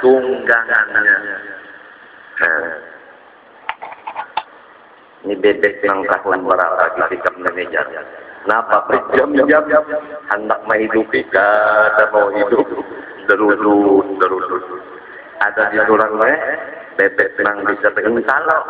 tunggangannya. Nah, ini bebek yang tahun berapa di sikap manajer. Kenapa berjam-jam hendak menghidupi kada mau hidup derudut derudut. Ada di orang lain bebek yang bisa salah.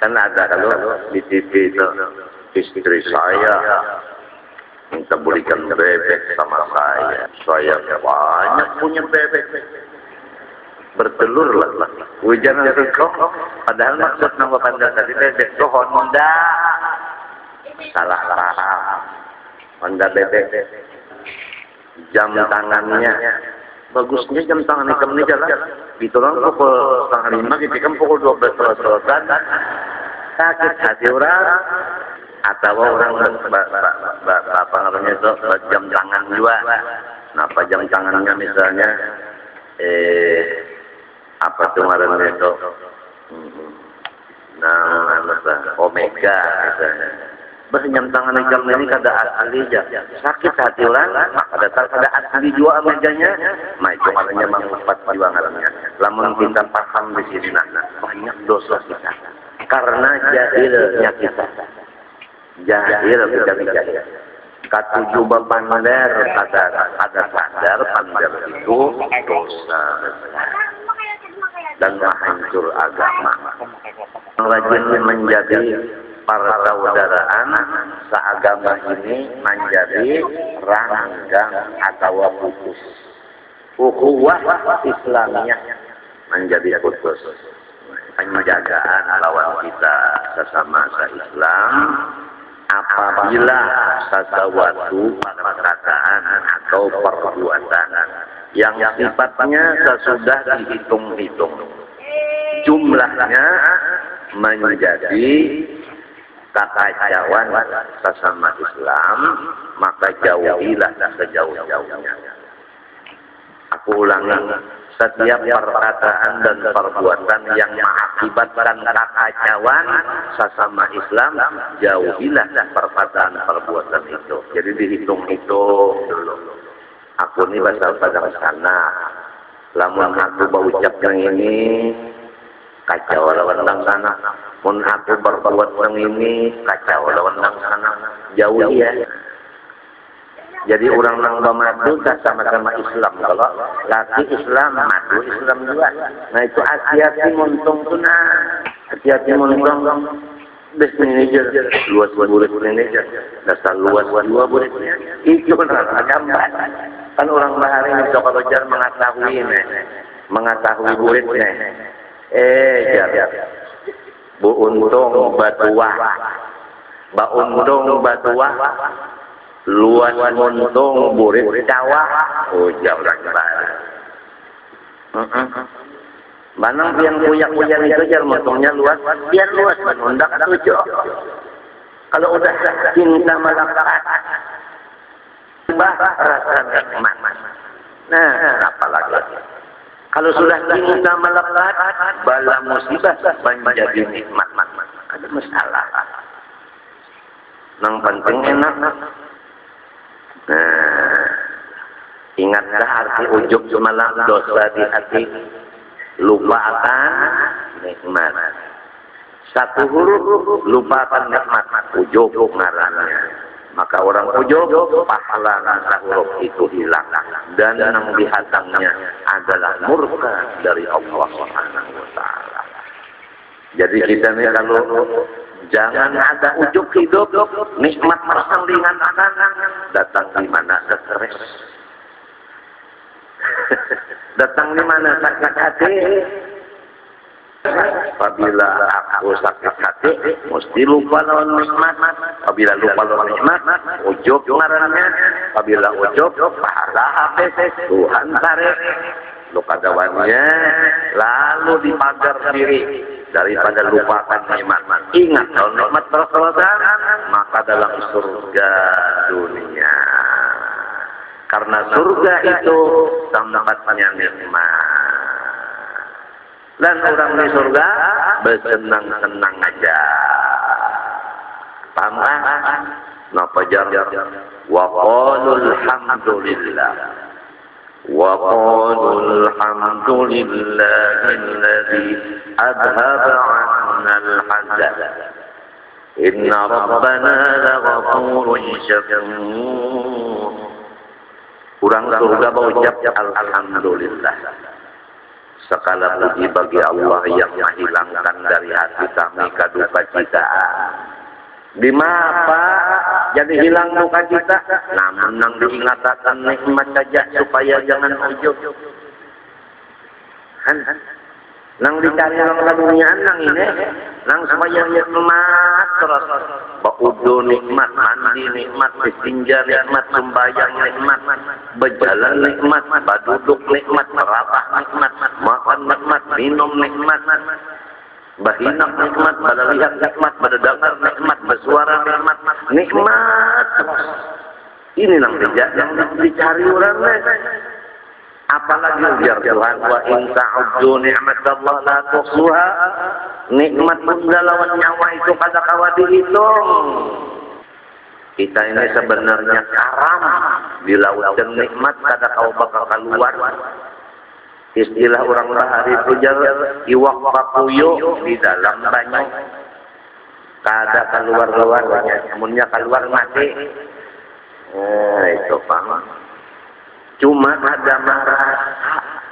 Kan ada kalau di TV itu istri saya minta belikan bebek sama saya. Saya banyak punya bebek bertelur lah. Hujan kok. Padahal maksud nama pandang tadi bebek itu Honda. Salah paham. Honda bebek. Jam tangannya. Bagusnya jam tangan ikam ini jalan. Kan pukul setengah lima, kan pukul dua belas selesai. Sakit hati orang. Atau orang apa namanya itu jam tangan juga. Nah, jam tangannya misalnya eh apa tuh ngarannya itu? Nah apa omega misalnya. Bersenyam tangan jam ini kada asli aja sakit hati maka datang kada asli juga mejanya. Nah itu makanya mengumpat perjuangannya lamun kita paham di sini nah, banyak dosa kita. Karena jahilnya kita jahil kita jahil katujuh pander kata kata sadar pander itu dosa dan menghancur agama. Rajin menjadi para saudaraan seagama ini menjadi ranggang atau putus. Ukhuwah Islamiyah menjadi putus. Penjagaan lawan kita sesama se-Islam apabila sesuatu perkataan atau perbuatan yang sifatnya sesudah dihitung-hitung. Jumlahnya menjadi kekacauan sesama Islam, maka jauhilah sejauh-jauhnya. Aku ulangi, setiap perkataan dan perbuatan yang mengakibatkan kekacauan sesama Islam, jauhilah perkataan perbuatan itu. Jadi dihitung-hitung dulu. Aku ini bahasa padang sana. Lamun aku berucap yang ini kacau lawan nang sana. Pun aku berbuat yang ini kacau lawan nang sana. Jauh ya jadi orang nang madu sama-sama Islam. Kalau laki Islam madu Islam juga. Nah itu hati-hati muntung tuh nah hati-hati muntung best manager. Luas buat manager. Dasar luas dua muridnya itu kan gambar kan orang bahari yang sok belajar mengetahui nih mengetahui muridnya eh ya bu untung batuah. Ba untung batuah luas untung murid cawah oh jam lagi bahari Manang yang kuyak-kuyak itu jar motongnya luas, biar luas menundak tujuh. Kalau udah cinta melekat, bah rasa nikmat. Nah, apalagi kalau sudah cinta melekat, bala musibah menjadi nikmat. Ada masalah. Yang penting enak. Nah, ingatlah arti ujuk malam dosa di hati lupakan nikmat. Satu huruf lupakan nikmat, ujub ngarannya. Maka orang ujub pahala rasa huruf itu hilang dan yang dihatangnya adalah murka dari Allah Subhanahu wa taala. Jadi kita ini kalau jangan ada ujub hidup, nikmat merasang ringan datang di mana stres Datang di mana sakit hati? Apabila aku sakit hati, mesti lupa lawan nikmat. Apabila lupa lawan nikmat, ujub ngarannya. Apabila ujub, pahala habis. Tuhan tarik. Luka dawannya, lalu dipagar diri daripada lupakan nikmat. Ingat kalau nikmat terus maka dalam surga dunia. Karena surga itu tempatnya nikmat. Dan orang di surga bersenang-senang aja. Paham kan? Napa jar wa qalul hamdulillah. وقالوا الحمد لله الذي أذهب عنا الحزن إن ربنا لغفور شكور Kurang surga berucap Alhamdulillah. Sekala puji bagi Allah yang menghilangkan dari hati kami kaduka citaan. Di apa jadi hilang duka cita? Namun nang diingatakan nikmat saja supaya jangan ujub. Han, nang dicari nang dunia nang ini nang supaya nikmat terus baudu nikmat mandi nikmat istinja nikmat sembahyang nikmat berjalan nikmat baduduk nikmat merapah nikmat makan nikmat minum nikmat Bahinak nikmat, pada lihat nikmat, pada dengar nikmat, bersuara nikmat, nikmat. Ini yang yang dicari orang apalagi biar Tuhan wa in ta'uddu ni'matallah la tuhsuha. Nikmat bunda lawan nyawa itu kada kawa dihitung kita ini sebenarnya karam di lautan nikmat kada kau bakal keluar istilah orang bahari pujar iwak pakuyo di dalam banyak. Kada keluar keluar namunnya keluar mati. Eh, itu paham. Cuma ada marah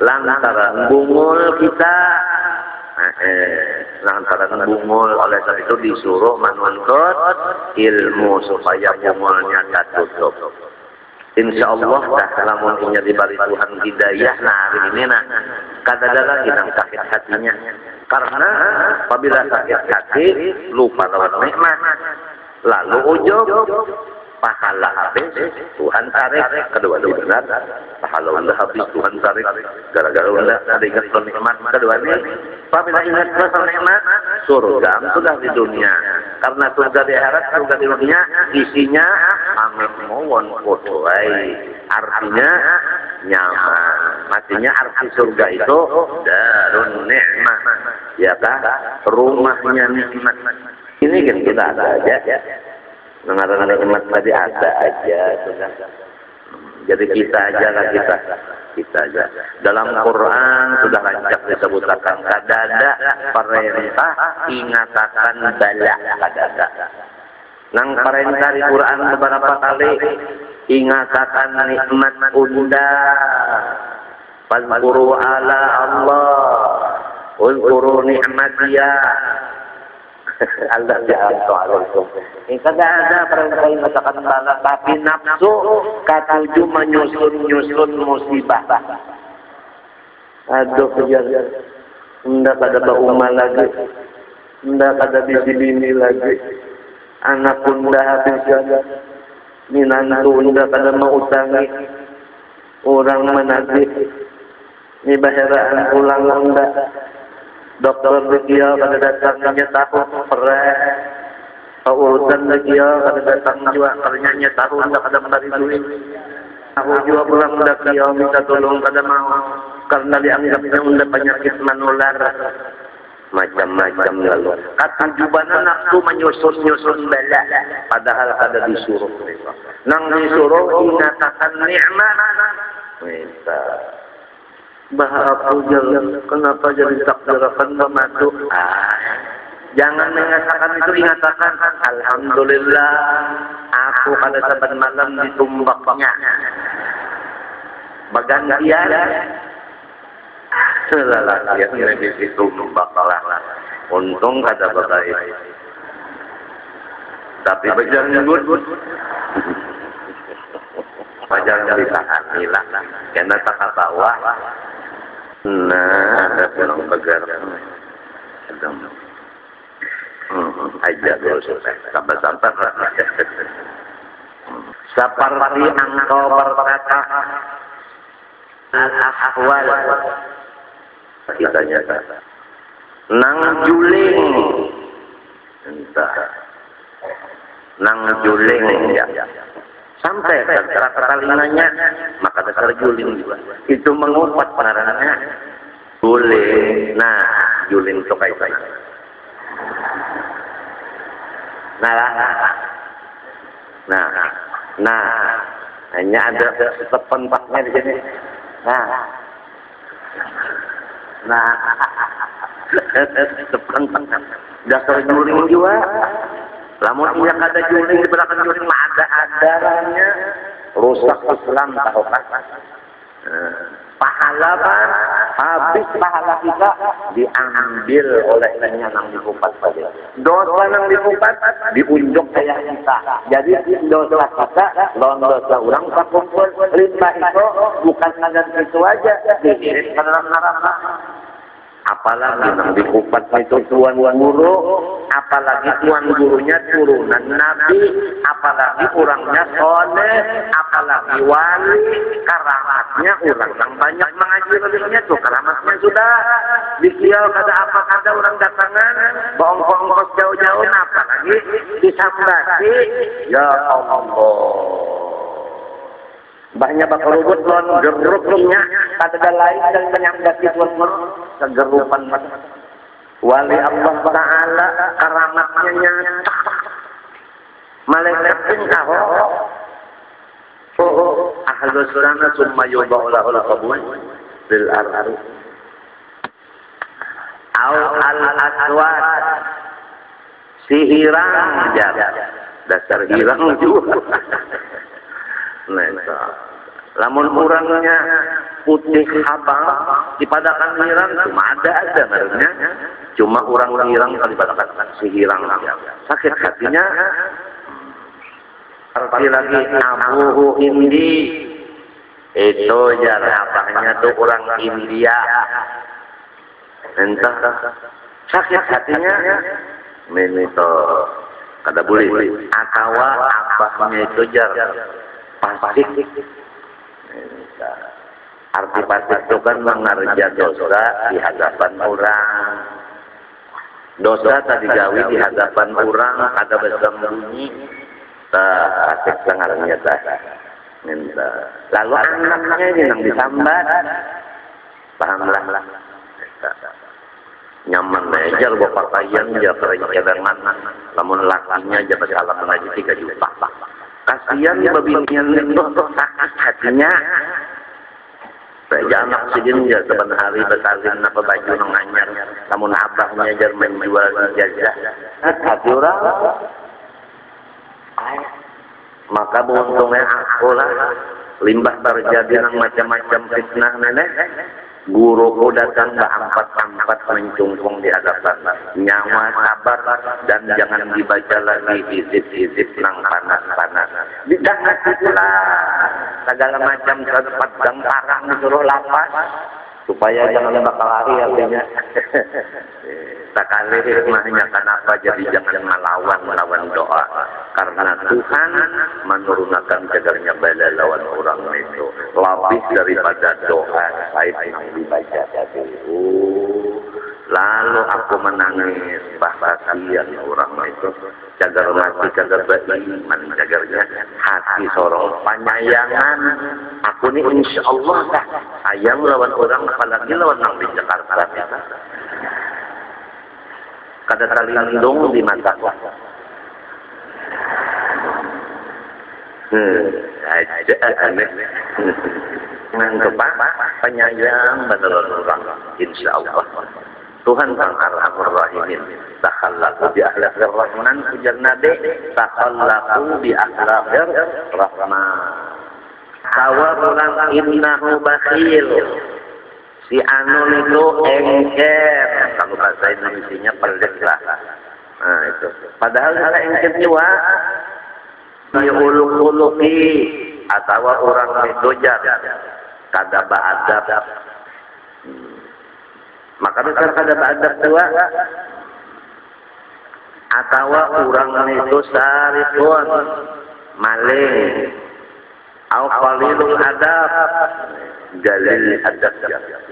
lantaran bungul kita. Nah, eh, lantaran bungul. Oleh sebab itu disuruh menuntut ilmu supaya bungulnya tutup. Insya Allah dah lamun inya diberi Tuhan hidayah. Nah hari ini nah. Kada ada lagi yang sakit hatinya. Karena apabila sakit hati lupa lawan nikmat. Lalu ujub pahala habis Tuhan tarik. Kedua dua benar. Pahala udah habis Tuhan tarik. Gara-gara udah ada ingat nikmat. Kedua ini apabila ingat pasal nikmat surga sudah di dunia. Karena surga di akhirat surga di dunia isinya mohon kutuai artinya nyaman artinya arti surga itu darun nikmat ya kan rumahnya nikmat ini kan kita ada aja Mengarang nikmat tadi ada aja. Jadi kita aja lah kita. Kita aja. Dalam Quran sudah lancar disebutkan kadada perintah ingatakan bala kadada. Nang perintah di Quran beberapa kali ingatakan nikmat unda. Fazkuru ala Allah. Uzkuru nikmatiyah Allah ja'altu alaikum. Ini kagak ada perintah yang katakan balas, tapi nafsu katuju menyusun-nyusun musibah. Aduh, kejar. Hendak ada bauma lagi. Hendak ada bini-bini lagi. Anak pun dah habis jaga. Minantu ada mau utangi. Orang menagih. Ini bayaran pulang hendak dokter dia pada datangnya tahu perai urusan dia pada datang juga karenanya tahu tidak ada mencari duit aku juga pulang hendak dia minta tolong pada mau karena dianggapnya udah penyakit menular macam-macam lalu. Jubana nafsu menyusun-nyusun bela. Padahal ada disuruh nang disuruh ingatakan nikmat minta Bahagia kenapa jadi takdirkan memasuk ah, jangan mengatakan itu ingatakan Alhamdulillah aku pada sabat malam ditumbaknya. Bagantian lelaki yang lebih ditumbak lah untung kata bapak tapi berjalan nyebut Pajar bisa hilang karena tak bawah. Nah, ada pulang. Ada. Hmm, aja dulu selesai. Sampai-sampai. Seperti engkau berkata, al-ahwal. Kita nyata. Nang juling. Entah. Nang juling. Ya. Sampai rata telinganya maka dasar juling juga. Itu mengupat penarangannya juling. Nah juling itu kayak saya nah. Nah. Nah. Hanya ada tempatnya di sini. Nah, nah, sepenteng dasar juling juga. Lamun iya kada juling di belakang juling mah ada adarannya rusak Islam tahu kan? pahala kan habis pahala kita diambil oleh yang nang dikupat saja dosa nang dikupat diunjuk kayak kita jadi dosa kita lawan dosa orang tak kumpul. Limbah itu bukan hanya itu aja. Dikirim ke neraka apalagi yang dikupat itu tuan guru, apalagi tuan gurunya turunan nabi, apalagi orangnya soleh, apalagi wali, karamatnya orang yang banyak mengaji lebihnya tuh karamatnya sudah dikiau kada apa kada orang datangan, bongkong jauh-jauh, apalagi disambasi, ya Allah banyak bakal rubut lon. Gerupnya kata lain dan penyambat itu kegerupan wali Allah Taala karamatnya nyata. Malaikat pun tahu. Oh ahlu surana summa yubau lahul qabul bil arhar au al aswad sihirang dasar hilang juga. Nah lamun orangnya putih abang dipadakan hirang cuma ada aja ngaruhnya cuma orang hirang kali dipadakan si hirang sakit hatinya. Arti lagi abu indi. Itu jarabahnya tuh orang India. Entah. Sakit hatinya. Ini tuh kada boleh. Atau abahnya itu jar pasik Arti pasif itu kan mengerja dosa di hadapan orang. Dosa tadi gawi di hadapan orang ada besar bunyi tak asik sengarnya tak. Lalu anaknya ini yang disambat. Pahamlah lah. Nyaman bawa pakaian ya kerja dengan namun lakinya jabat salam mengaji tiga juta kasihan babinian itu sakit hatinya. Baja anak sidin ya sebenarnya hari besalin apa baju nang anyar namun abahnya jar menjual jajah. Hati orang. Maka beruntungnya aku lah limbah terjadi nang macam-macam fitnah nenek guruku datang empat-empat mencungkung di hadapan. Nyawa sabar dan jangan dibaca lagi izip-izip nang panas-panas. Didangat itulah segala macam sempat parang disuruh lapas supaya jangan bakal lari artinya sekali hikmahnya kenapa jadi jangan melawan melawan doa. Karena Tuhan menurunkan jagarnya bala lawan orang itu. Lebih daripada doa saya yang dibaca. Tadi lalu aku menangis bahasian orang itu jagar mati jagar beriman jagarnya hati sorong panyayangan aku ini insya Allah sayang lawan orang apalagi lawan nang di Jakarta kada terlindung di mataku. Hmm, aja aneh. Dengan kepak penyayang benar orang, insya Allah. Tuhan kang arhamur rahimin. Takhallaku bi akhlaqir rahman ujar nabi, takhallaku bi akhlaqir rahman. Tawarulan innahu bakhil. Si Anun itu engker. Kalau bahasa Indonesia pelit lah. Nah itu. Padahal kalau engker juga. Uluk-uluki atau orang itu kada ba'adab hmm. Maka besar kada ba'adab tua atau orang itu saripun maling au qalilul adab galil adab.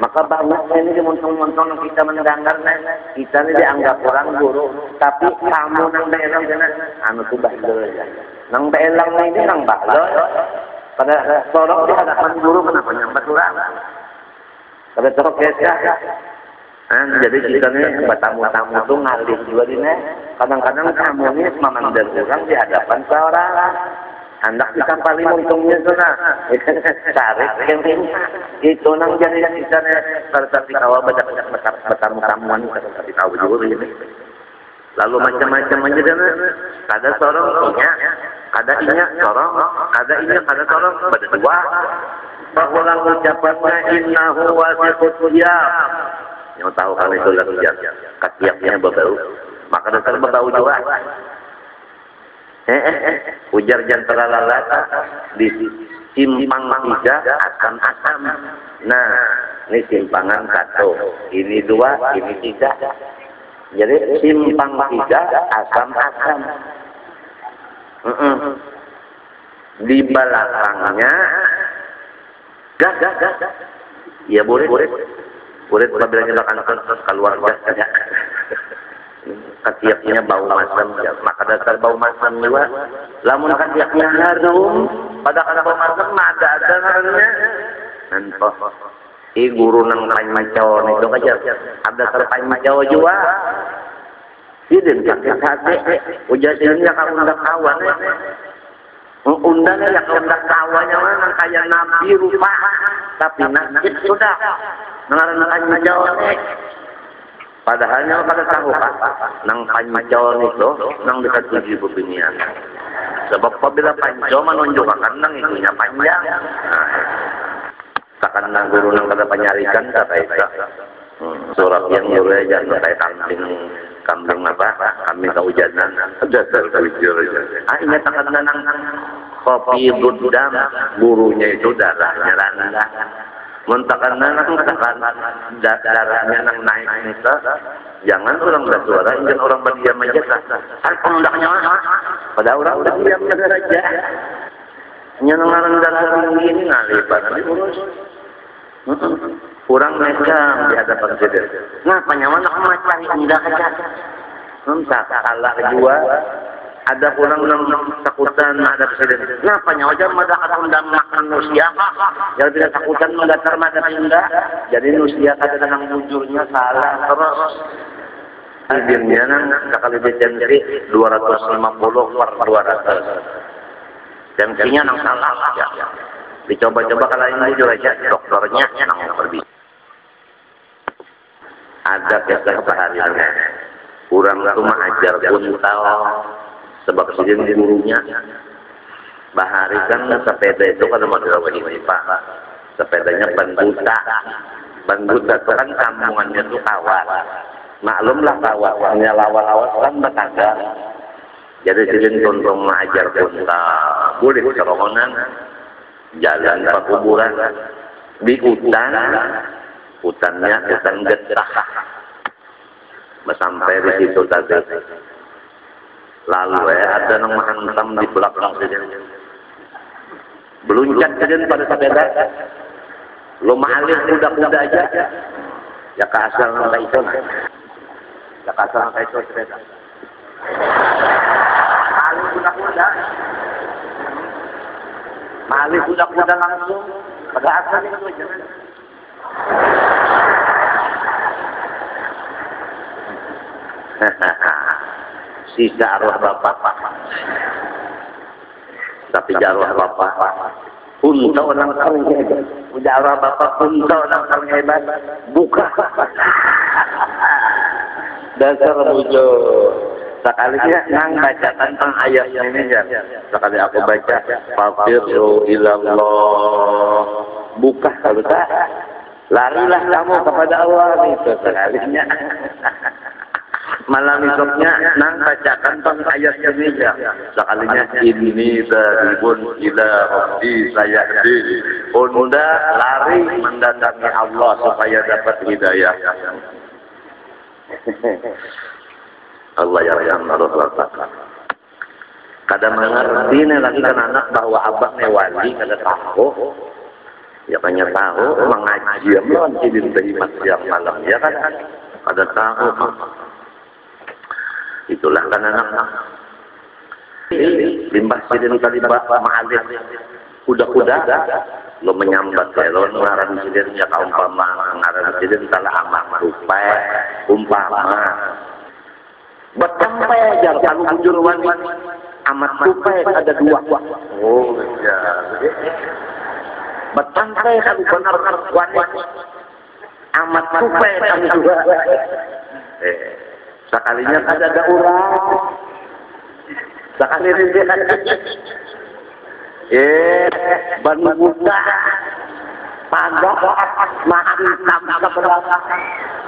Maka banyaknya ini montong-montong kita mendengar kita ini dianggap orang guru tapi kamu nang daerah sana anu tuh bahlul ya. Nang daerah ini nang bahlul pada sorok di hadapan guru kenapa nyambat orang? Pada sorok ya Nah, jadi kita ini tamu-tamu tuh ngalih juga ini. Kadang-kadang kamu ini memandang orang di hadapan seorang. Hendak dikapali untungnya sana tarik yang itu nang jadi yang sana kalau tapi baca baca kamuan tapi tahu juga ini lalu macam-macam aja dana kada sorong inya kada inya sorong. Kada inya kada sorong. pada dua. Bahwa ucapannya innahu wasiqut siyam yang tahu kalau itu lagi katiaknya berbau maka dasar berbau juga Eh, eh, eh, ujar jantara lalata di simpang tiga akan asam. Nah, ini simpangan satu, ini dua, ini tiga. Jadi simpang tiga asam asam. Mm -mm. Di belakangnya gas gas gas. Ya boleh boleh. Boleh apabila kita akan keluar gas saja ketiaknya bau masam ya. maka dasar bau masam juga. Lamun ketiaknya harum pada kata bau masam ada ngarannya nanti i guru nang pain macau itu aja. Ada dasar pain macau juga. Idin kakek kakek ujar ini yang undang kawan undangnya yang undang kawannya mana kayak nabi rupa tapi nakit sudah ngaran macau Padahalnya pada tahu pak, nang pancon itu, nang dekat tujuh bebinian. Sebab apabila pancon menunjukkan nang itunya panjang. Nah, takkan nang guru nang kata penyarikan kata itu. Hmm, surat yang mulai jangan kayak kambing kambing apa? Kambing kehujanan dasar kujur ah ini takkan nang kopi dudam gurunya itu darahnya rendah. Muntakan nang katakan darahnya nang naik itu, jangan orang bersuara, jangan orang berdiam aja. Kan pengundangnya pada orang udah diam aja. Hanya nang darah ini ngalibat nanti urus. Kurang mereka di hadapan presiden. Nah, penyaman nak macari indah aja. Entah salah dua, ada orang yang takutan ada presiden. Kenapa nyawa mada undang makan nusia? Jadi tidak takutan mendatar mada pinda. Jadi nusia kada dengan bujurnya salah terus. Akhirnya sekali jadi 250 per 200. Dan kayaknya nang salah. Dicoba-coba kalau ini jujur aja dokternya nang pergi. Ada kisah bahariannya. Kurang rumah ajar pun tahu sebab presiden gurunya. Bahari kan sepeda itu kan model begini pak. Sepedanya ban buta ban buta itu kan kampungannya itu kawat. Maklumlah kawat hanya lawat-lawat kan betangga jadi presiden tuntung mengajar punta boleh kerongonan. Jalan ke di hutan. Hutannya hutan getah sampai di situ tadi Lalu ya ada yang menghantam di belakang saja. Beluncat saja pada sepeda. Lo malih kuda-kuda aja. Ya ke asal nangka itu. Ya ke asal nangka itu sepeda. Malih kuda-kuda. Malih kuda-kuda langsung. Pada asal itu aja. Hahaha sisa arwah bapak. Tapi arwah bapak. unta orang paling hebat. udah arwah bapak unta orang paling hebat. Buka. Dasar bujo sekalinya nang baca tentang ayat ini ya. sekali aku baca fafiru ilallah. Buka kalau tak larilah kamu kepada Allah. Itu sekalinya malam esoknya nang bacakan tentang ayat ini ya. Sekalinya ini pun ila rabbi saya di unda lari mendatangi Allah supaya dapat hidayah. Allah ya yang Allah Kadang mengerti nih lagi kan anak bahwa abah wali kada tahu. Ya banyak tahu mengaji melawan cidin dari malam. Ya kan? Kada tahu Itulah kan anak limbah sidin kali ma'alif kuda-kuda lo menyambat ya lo ngaran sidin ya kaum pama ngaran sidin salah amak rupa umpama betampai aja kalau bujur wani amat tupai ada dua. Oh, ya. Bertangkai kan benar wanita. Amat tupai kan dua. Eh, sekalinya ada ada orang. Sekali ini Eh, ban buka. Pagok makan tambah berapa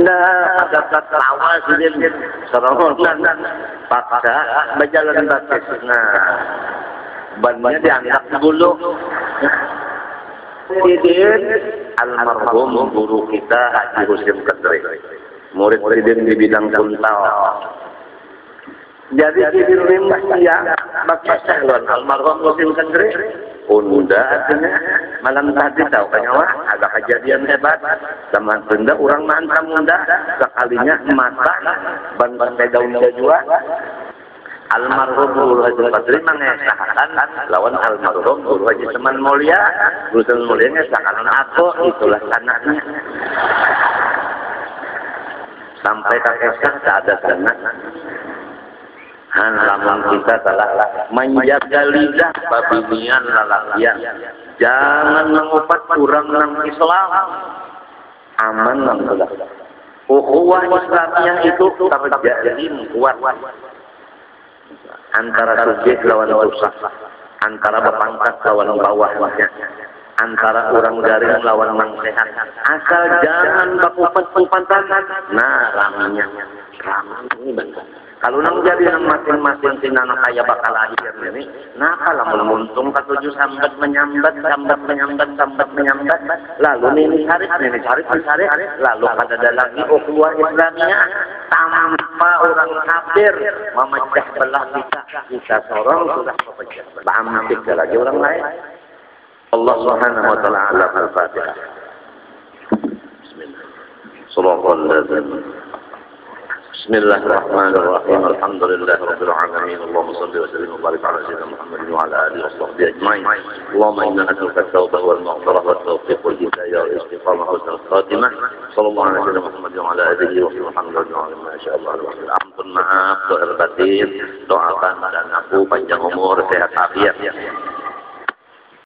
nah ada tertawa sini. Serongan. Paksa berjalan batis nah bannya diangkat dulu. Sidin almarhum guru kita Haji Husim Kedri murid Sidin di bidang kuntal jadi Sidin limbah ya bapak salon almarhum Husim Kedri Unda artinya. Malam tadi tahu kan nyawa ada kejadian hebat. Sama benda orang mantam unda sekalinya mata ban ban daun jua almarhum Guru Haji Badri mengesahkan lawan almarhum Guru Haji Seman Mulia. Guru Seman Mulia ngesahkan aku itulah anaknya sampai kakek tak ada sana lamun kita telah menjaga lidah babinian lalakian. Jangan mengupat kurang dalam Islam. Aman sudah. Ukhuwah Islamnya itu terjalin kuat. Antara subjek lawan rusak. Antara berpangkat lawan bawahnya. Antara orang garing lawan mang sehat. Asal jangan bakupat-kupatan. Nah, raminya. Rami ini benar. Kalau nang jadi nang masing-masing sinana kaya bakal lahir ini, kalau menguntung ketujuh sambat menyambat, sambat menyambat, sambat menyambat, lalu ini cari, ini cari, cari, lalu pada lagi ukhuwah Islamnya tanpa orang kafir memecah belah kita, kita sorong sudah memecah belah. lagi orang lain. Allah Subhanahu wa taala alam al-Fatihah. Bismillah. Sallallahu بسم الله الرحمن الرحيم. الحمد لله رب العالمين. اللهم صل وسلم وبارك على سيدنا محمد وعلى آله وصحبه أجمعين. اللهم إنا نسألك التوبة والمغفرة والتوفيق والهداية والاستقامة وحسن الخاتمه صلى الله على سيدنا محمد وعلى آله وصحبه. محمد وعلى ما شاء الله ampun maaf doa batin doakan dan aku panjang umur sehat afiat.